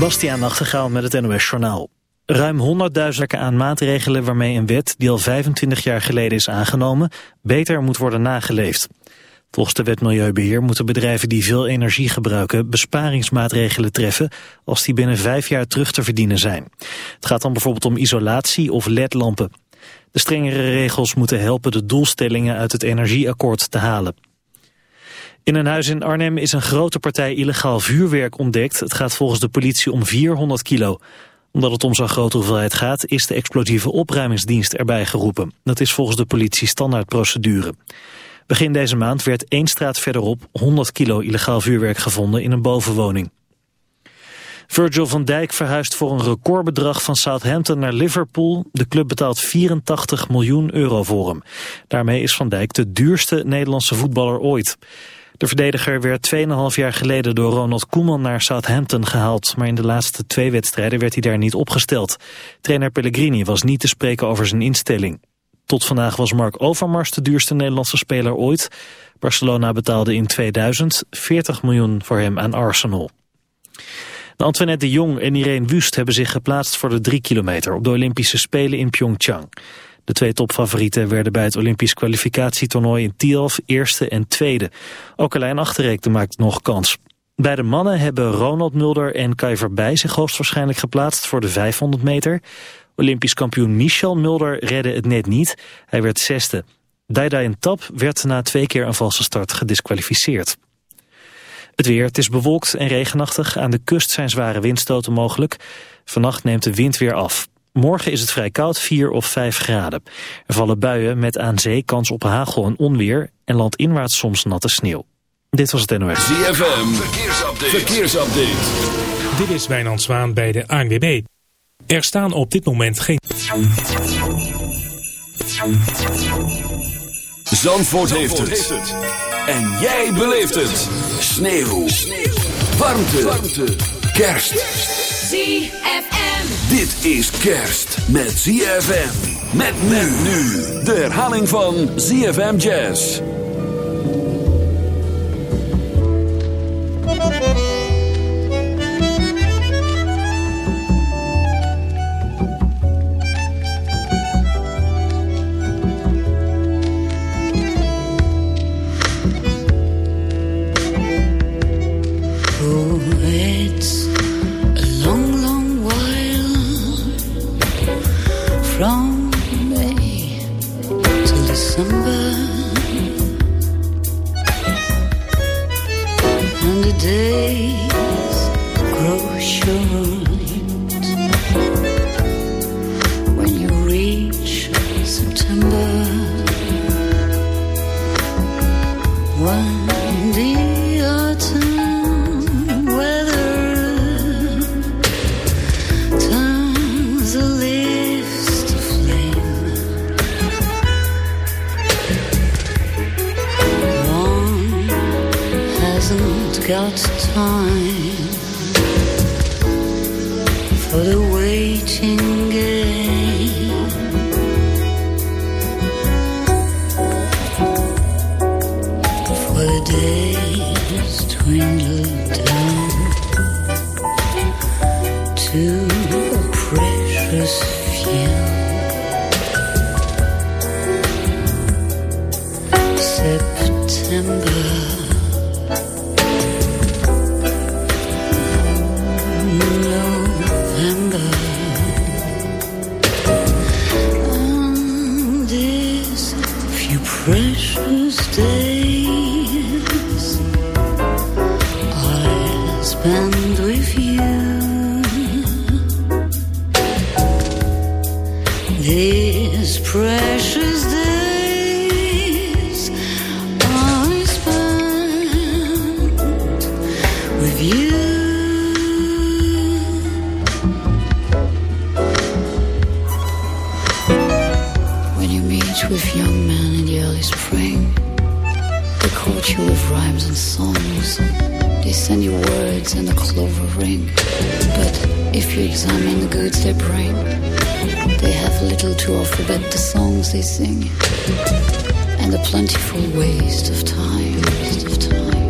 Bastiaan Nachtegaal met het NOS Journaal. Ruim 100.000 aan maatregelen waarmee een wet die al 25 jaar geleden is aangenomen... beter moet worden nageleefd. Volgens de wet Milieubeheer moeten bedrijven die veel energie gebruiken... besparingsmaatregelen treffen als die binnen vijf jaar terug te verdienen zijn. Het gaat dan bijvoorbeeld om isolatie of ledlampen. De strengere regels moeten helpen de doelstellingen uit het energieakkoord te halen. In een huis in Arnhem is een grote partij illegaal vuurwerk ontdekt. Het gaat volgens de politie om 400 kilo. Omdat het om zo'n grote hoeveelheid gaat, is de explosieve opruimingsdienst erbij geroepen. Dat is volgens de politie standaardprocedure. Begin deze maand werd één straat verderop 100 kilo illegaal vuurwerk gevonden in een bovenwoning. Virgil van Dijk verhuist voor een recordbedrag van Southampton naar Liverpool. De club betaalt 84 miljoen euro voor hem. Daarmee is Van Dijk de duurste Nederlandse voetballer ooit. De verdediger werd 2,5 jaar geleden door Ronald Koeman naar Southampton gehaald. Maar in de laatste twee wedstrijden werd hij daar niet opgesteld. Trainer Pellegrini was niet te spreken over zijn instelling. Tot vandaag was Mark Overmars de duurste Nederlandse speler ooit. Barcelona betaalde in 2000 40 miljoen voor hem aan Arsenal. Antoinette de Jong en Irene Wust hebben zich geplaatst voor de drie kilometer op de Olympische Spelen in Pyeongchang. De twee topfavorieten werden bij het Olympisch kwalificatietoernooi in Tialf eerste en tweede. Ook Alain Achterreekte maakt nog kans. Bij de mannen hebben Ronald Mulder en Kai Verbij zich hoogstwaarschijnlijk geplaatst voor de 500 meter. Olympisch kampioen Michel Mulder redde het net niet. Hij werd zesde. Daidai Tap werd na twee keer een valse start gedisqualificeerd. Het weer, het is bewolkt en regenachtig. Aan de kust zijn zware windstoten mogelijk. Vannacht neemt de wind weer af. Morgen is het vrij koud, 4 of 5 graden. Er vallen buien met aan zee kans op hagel en onweer... en landinwaarts soms natte sneeuw. Dit was het NOS. ZFM, verkeersupdate. verkeersupdate. Dit is Wijnand Zwaan bij de ANWB. Er staan op dit moment geen... Zandvoort, heeft, het. En jij beleeft het. Sneeuw. Sneeuw. Warmte. Warmte. Kerst. ZFM. Dit is kerst met ZFM. Met men nu. De herhaling van ZFM Jazz. to a precious few. September. usual, forget the songs they sing and the plentiful waste of time. Waste of time.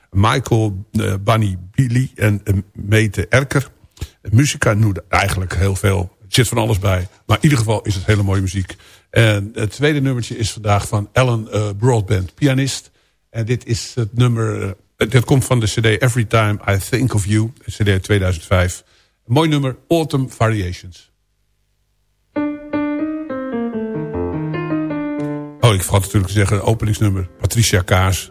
Michael uh, Bunny Billy en uh, Mete Erker. Muzika noemde eigenlijk heel veel. Er zit van alles bij. Maar in ieder geval is het hele mooie muziek. En het tweede nummertje is vandaag van Alan uh, Broadband, pianist. En dit is het nummer... dit komt van de cd Every Time I Think of You. cd 2005. Een mooi nummer, Autumn Variations. Oh, ik vergat natuurlijk te zeggen, openingsnummer. Patricia Kaas,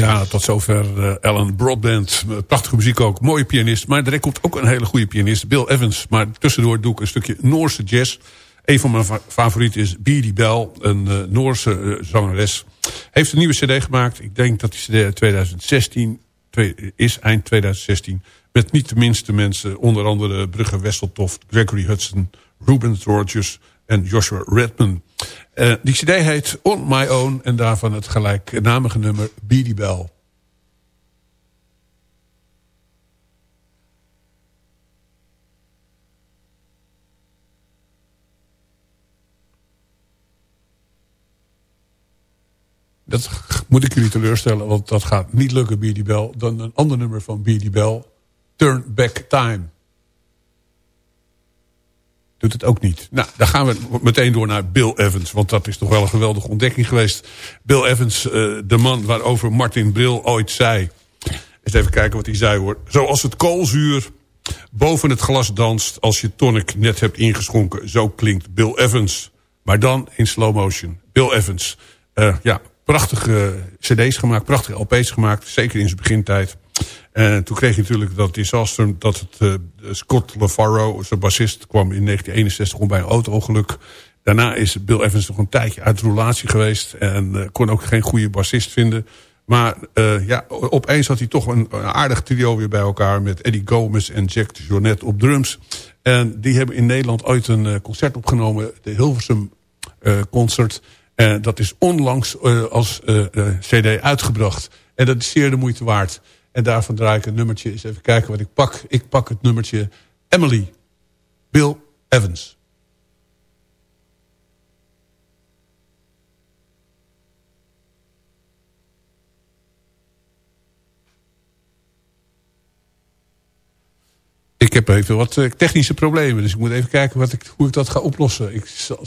Ja, tot zover uh, Alan Broadband. Prachtige muziek ook. Mooie pianist. Maar er komt ook een hele goede pianist. Bill Evans. Maar tussendoor doe ik een stukje Noorse jazz. Een van mijn favorieten is Beady Bell. Een uh, Noorse uh, zangeres. Heeft een nieuwe cd gemaakt. Ik denk dat die cd 2016 is. Eind 2016. Met niet de minste mensen. Onder andere Brugge Wesseltoft. Gregory Hudson. Ruben Rogers. En Joshua Redman. Uh, die cd heet On My Own en daarvan het gelijknamige nummer Beady Bell. Dat moet ik jullie teleurstellen, want dat gaat niet lukken, Beady Bell. Dan een ander nummer van Beady Bell, Turn Back Time doet het ook niet. Nou, dan gaan we meteen door naar Bill Evans. Want dat is toch wel een geweldige ontdekking geweest. Bill Evans, uh, de man waarover Martin Brill ooit zei. Eens even kijken wat hij zei hoor. Zoals het koolzuur boven het glas danst... als je tonic net hebt ingeschonken. Zo klinkt Bill Evans. Maar dan in slow motion. Bill Evans. Uh, ja, prachtige cd's gemaakt, prachtige LP's gemaakt. Zeker in zijn begintijd. En toen kreeg je natuurlijk dat disaster dat het, uh, Scott LaFaro, zijn bassist, kwam in 1961 om bij een auto-ongeluk. Daarna is Bill Evans nog een tijdje uit relatie geweest en uh, kon ook geen goede bassist vinden. Maar ja, opeens had hij toch een, aardig trio weer bij elkaar met Eddie Gomez en Jack de Jonet op drums. En die hebben in Nederland ooit een concert opgenomen, de Hilversum Concert. En dat is onlangs als cd uitgebracht. En dat is zeer de moeite waard. En daarvan draai ik een nummertje. Eens even kijken wat ik pak. Ik pak het nummertje Emily. Bill Evans. Ik heb even wat eh, technische problemen. Dus ik moet even kijken wat ik, hoe ik dat ga oplossen. Ik zal,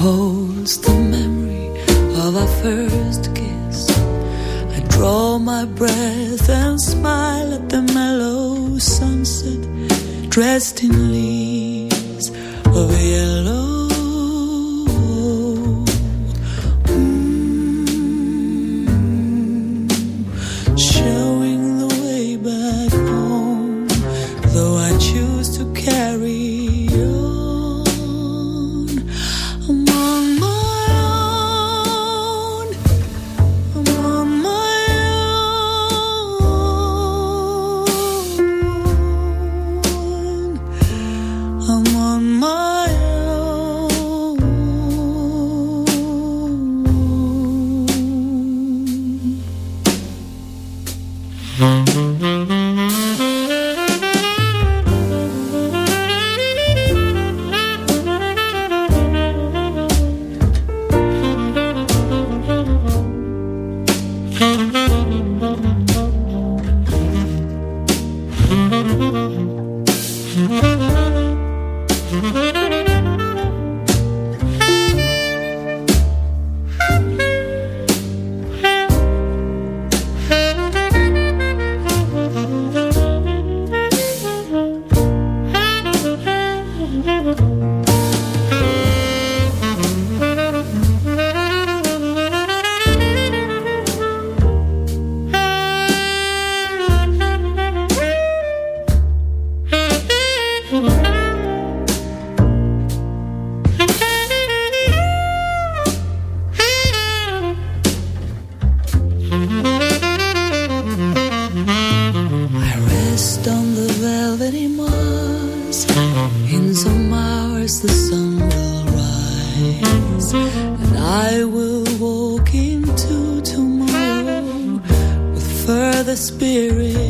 holds the memory of our first kiss. I draw my breath and smile at the mellow sunset, dressed in leaves of yellow. In some hours the sun will rise, and I will walk into tomorrow with further spirit.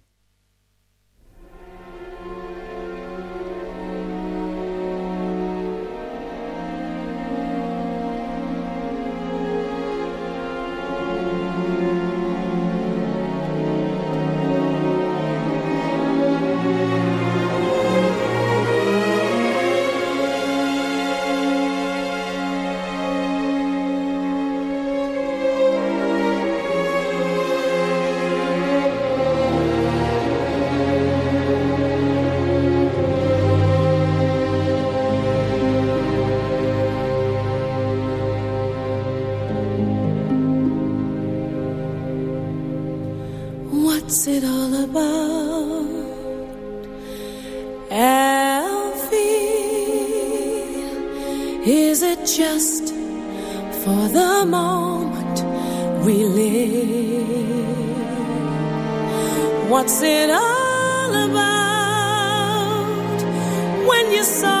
Is it just for the moment we live? What's it all about when you saw?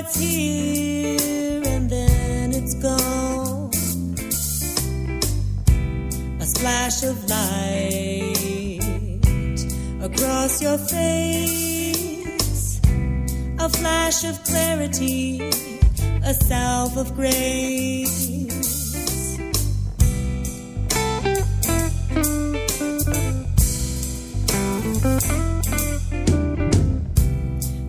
it's here and then it's gone. A splash of light across your face, a flash of clarity, a salve of grace.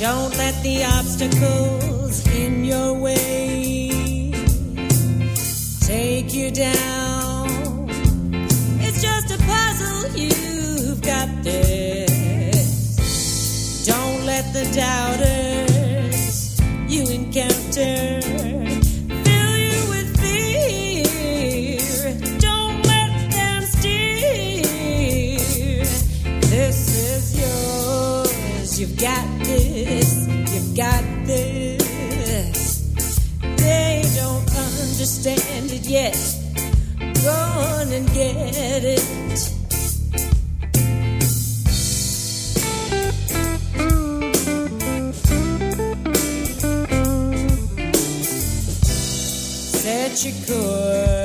Don't let the obstacles in your way take you down. It's just a puzzle, you've got this. Don't let the doubters you encounter fill you with fear. Don't let them steer. This is yours, you've got got this. They don't understand it yet. Go on and get it. Set your course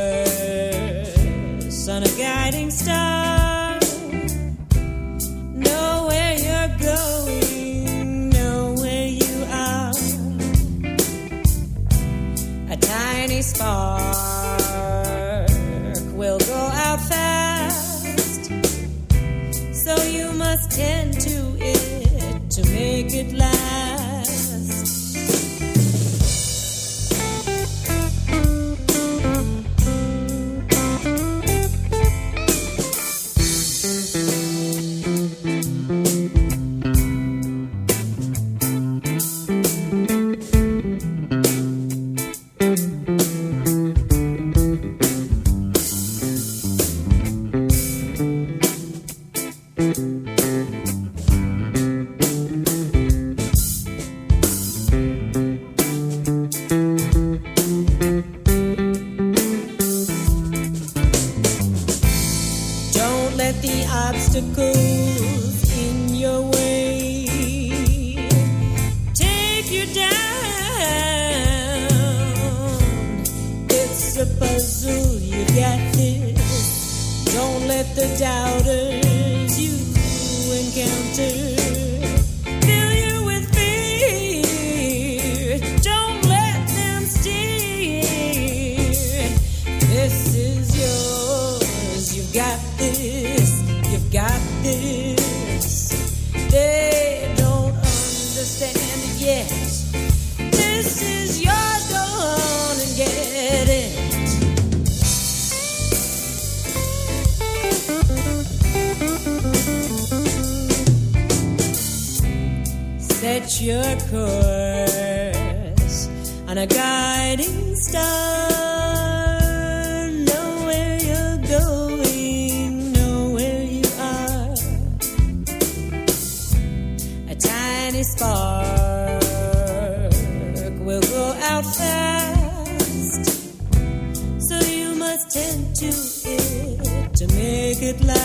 obstacles in your way take you down. It's a puzzle, you got this. Don't let the doubters course on a guiding star. Know where you're going, know where you are. A tiny spark will go out fast, so you must tend to it to make it last.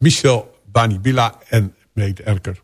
Michel Banibila en Meet Erker.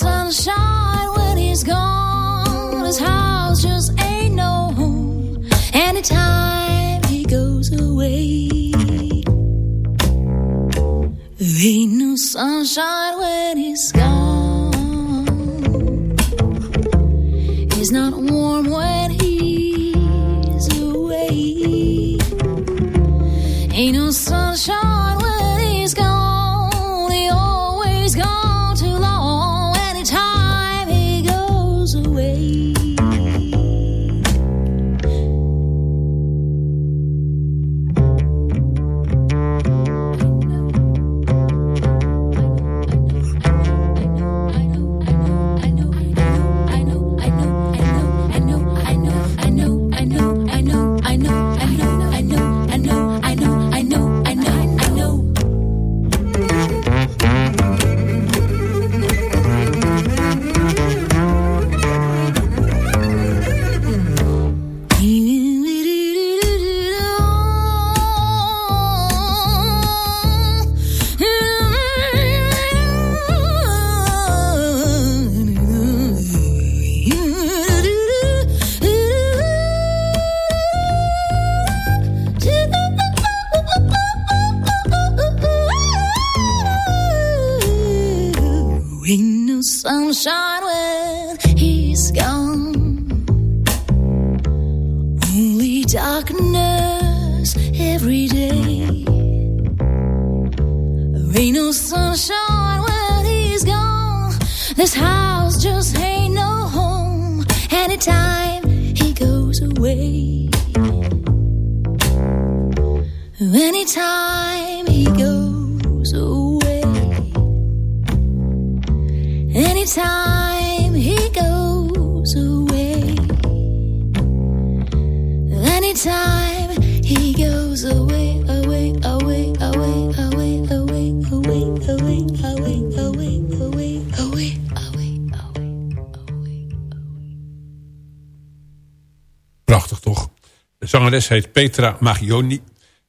Sunshine when he's gone. His house just ain't no home. Anytime he goes away, there ain't no sunshine when he's gone. He's not warm when he's away. Ain't no sunshine zangeres heet Petra Magioni.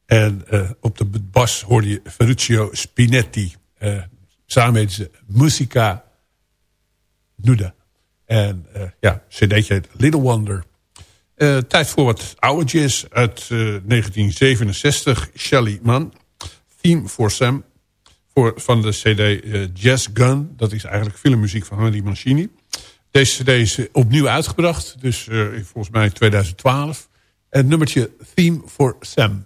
En uh, op de bas hoorde je Ferruccio Spinetti. Uh, samen heet ze Musica En uh, ja, cd'tje heet Little Wonder. tijd voor wat oude jazz uit 1967. Shelly Mann. Theme for Sam. Voor, van de cd Jazz Gun. Dat is eigenlijk filmmuziek van Henry Mancini. Deze cd is opnieuw uitgebracht. Dus volgens mij 2012. Het nummertje Theme for Sam.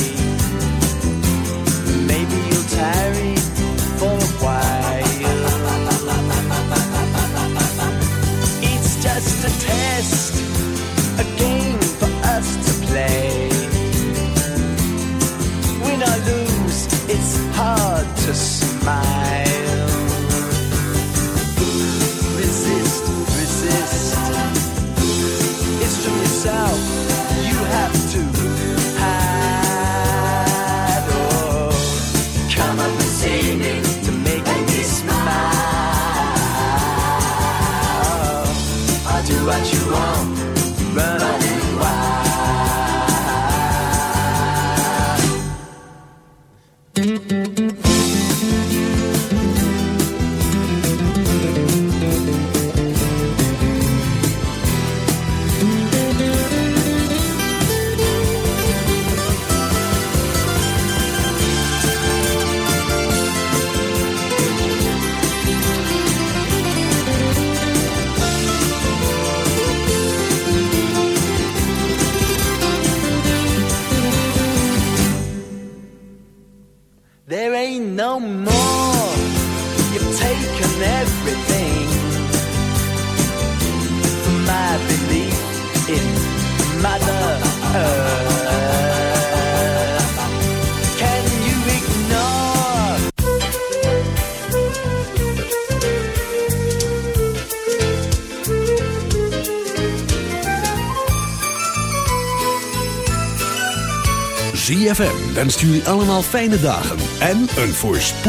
wenst je allemaal fijne dagen en een voorspoedig.